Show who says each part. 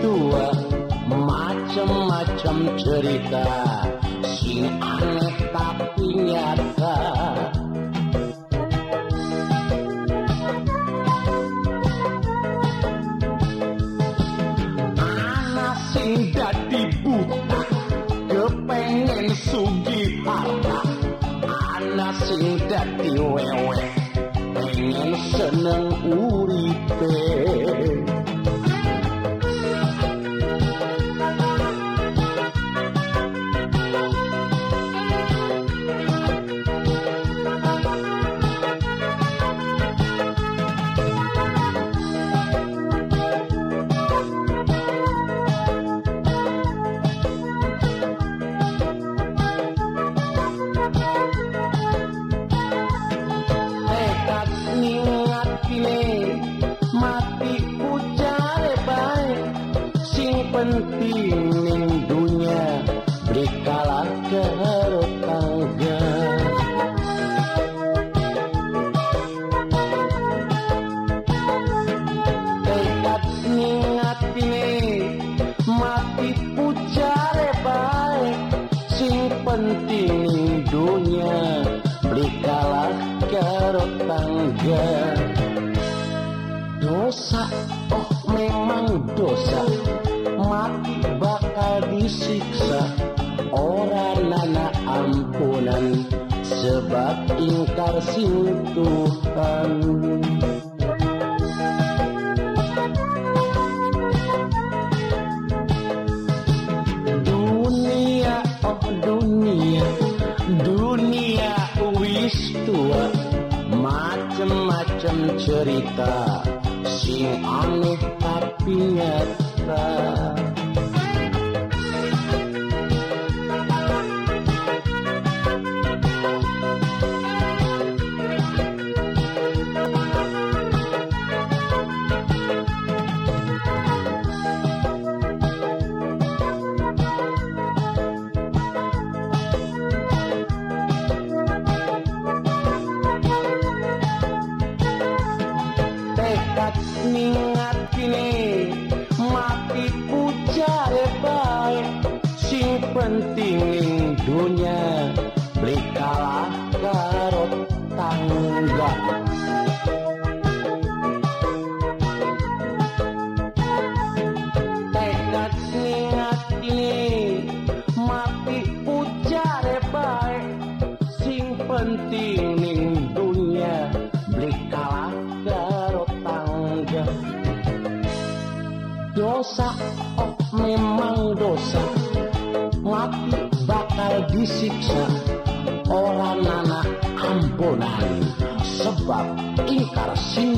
Speaker 1: tua macam-macam cerita. Sing aneh tapi nyata anak sing dadi buta kepengen sugi harta. Anak sing dadi wewe pengen seneng penting ning dunya berikalah karo tangga. Dosa oh memang dosa. Mati bakal disiksa. Orang nana ampunan. Sebab ingkar sing Tuhan cerita sing aneh tapi nyata tekad niat kini mati ucare baik sing penting dunya beli kalah karo tangga tekad niat kini mati ucare baik sing penting dosa oh memang dosa. Mati bakal disiksa. Orang anak ampunan sebab ingkar sing